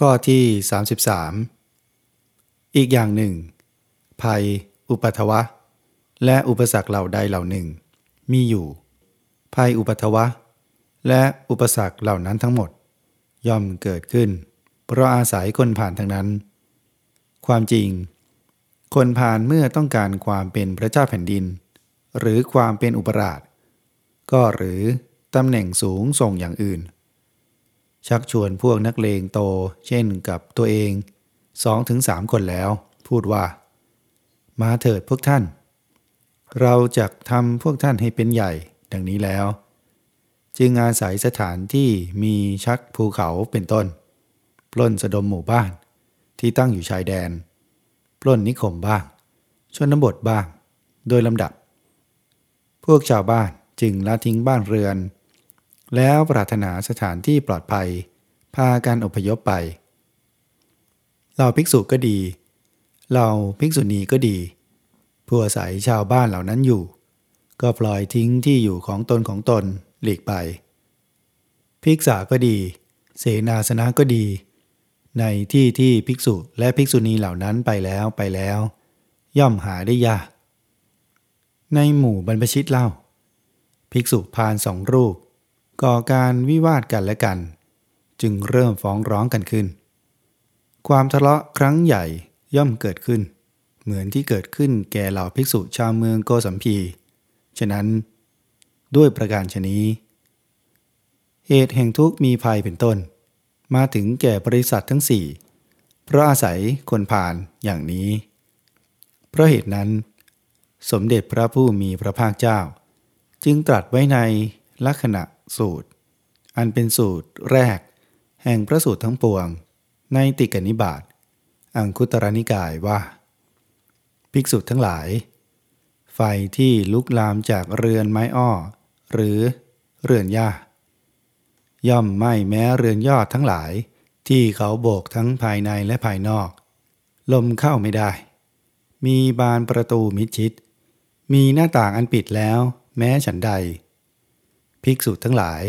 ข้อที่ 33 อีกอย่างหนึ่ง ภัย อุปัทวะ และอุปสรรคเหล่าใดเหล่าหนึ่ง มีอยู่ ภัยอุปัทวะ และอุปสรรคเหล่านั้นทั้งหมด ย่อมเกิดขึ้น เพราะอาศัยคนผ่านทั้งนั้น ความจริง คนผ่านเมื่อต้องการความเป็นพระเจ้าแผ่นดิน หรือความเป็นอุปราช ก็หรือตำแหน่งสูงส่งอย่างอื่น ชักชวนพวกนักเลงโต เช่นกับตัวเองสองถึงสามคนแล้ว พูดว่า มาเถิดพวกท่าน เราจะทำพวกท่านให้เป็นใหญ่ดังนี้แล้ว จึงอาศัยสถานที่มีชักภูเขาเป็นต้น ปล้นสะดมหมู่บ้าน ที่ตั้งอยู่ชายแดน ปล้นนิคมบ้าง ชนบทบ้าง โดยลำดับ พวกชาวบ้านจึงละทิ้งบ้านเรือน แล้วปรารถนาสถานที่ปลอดภัย พากันอพยพไป เราภิกษุก็ดี เราภิกษุณีก็ดีผู้อาศัยชาวบ้านเหล่านั้นอยู่ ก็ปล่อยทิ้งที่อยู่ของตนของตนหลีกไป ภิกษาก็ดี เสนาสนะก็ดี ในที่ที่ภิกษุและภิกษุณีเหล่านั้นไปแล้วไปแล้ว ย่อมหาได้ยากในหมู่บรรพชิตเล่า ภิกษุพานสองรูป ก่อการวิวาทกันและกัน จึงเริ่มฟ้องร้องกันขึ้น ความทะเลาะครั้งใหญ่ย่อมเกิดขึ้น เหมือนที่เกิดขึ้นแก่เหล่าภิกษุชาวเมืองโกสัมพี ฉะนั้น ด้วยประการชนี้ เหตุแห่งทุกข์มีภัยเป็นต้น มาถึงแก่บริษัททั้งสี่เพราะอาศัยคนผ่านอย่างนี้ เพราะเหตุนั้น สมเด็จพระผู้มีพระภาคเจ้า จึงตรัสไว้ในลักษณะ สูตร อันเป็นสูตรแรก แห่งพระสูตรทั้งปวง ในติกนิบาตอังคุตรนิกายว่า ภิกษุทั้งหลาย ไฟที่ลุกลามจากเรือนไม้อ้อ หรือเรือนหญ้าย่อมไหม้แม้เรือนยอดทั้งหลาย ที่เขาโบกทั้งภายในและภายนอก ลมเข้าไม่ได้ มีบานประตูมิดชิด มีหน้าต่างอันปิดแล้ว แม้ฉันใด ภิกษุทั้งหลาย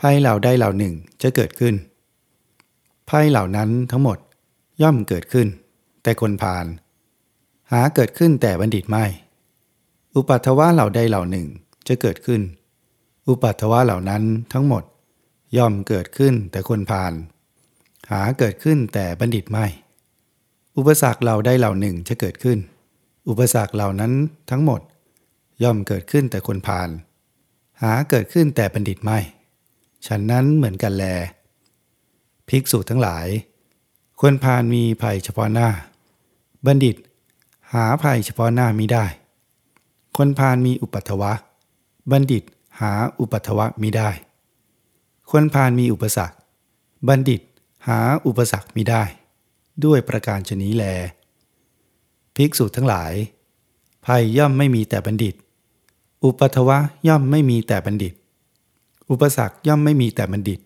ภัยเหล่าใดเหล่าหนึ่งจะเกิดขึ้น ภัยเหล่านั้นทั้งหมดย่อมเกิดขึ้น แต่คนผ่าน หาเกิดขึ้นแต่บัณฑิตไม่ อุปัตถวะเหล่าใดเหล่าหนึ่งจะเกิดขึ้น อุปัตถวะเหล่านั้นทั้งหมด ย่อมเกิดขึ้นแต่คนผ่าน หาเกิดขึ้นแต่บัณฑิตไม่ อุปสรรคเหล่าใดเหล่าหนึ่งจะเกิดขึ้น อุปสรรคเหล่านั้นทั้งหมด ย่อมเกิดขึ้นแต่คนผ่าน หาเกิดขึ้นแต่บัณฑิตไม่ ฉันนั้นเหมือนกันแล ภิกษุทั้งหลายคนพานมีภัยเฉพาะหน้า บัณฑิต หาภัยเฉพาะหน้ามิได้ คนพานมีอุปัตถวะ บัณฑิตหาอุปัตถวะมิได้ คนพานมีอุปสรรค บัณฑิตหาอุปสรรคมิได้ ด้วยประการชนี้แล ภิกษุทั้งหลายภัยย่อมไม่มีแต่บัณฑิต อุปัทวะย่อมไม่มีแต่บัณฑิต อุปสรรคย่อมไม่มีแต่บัณฑิต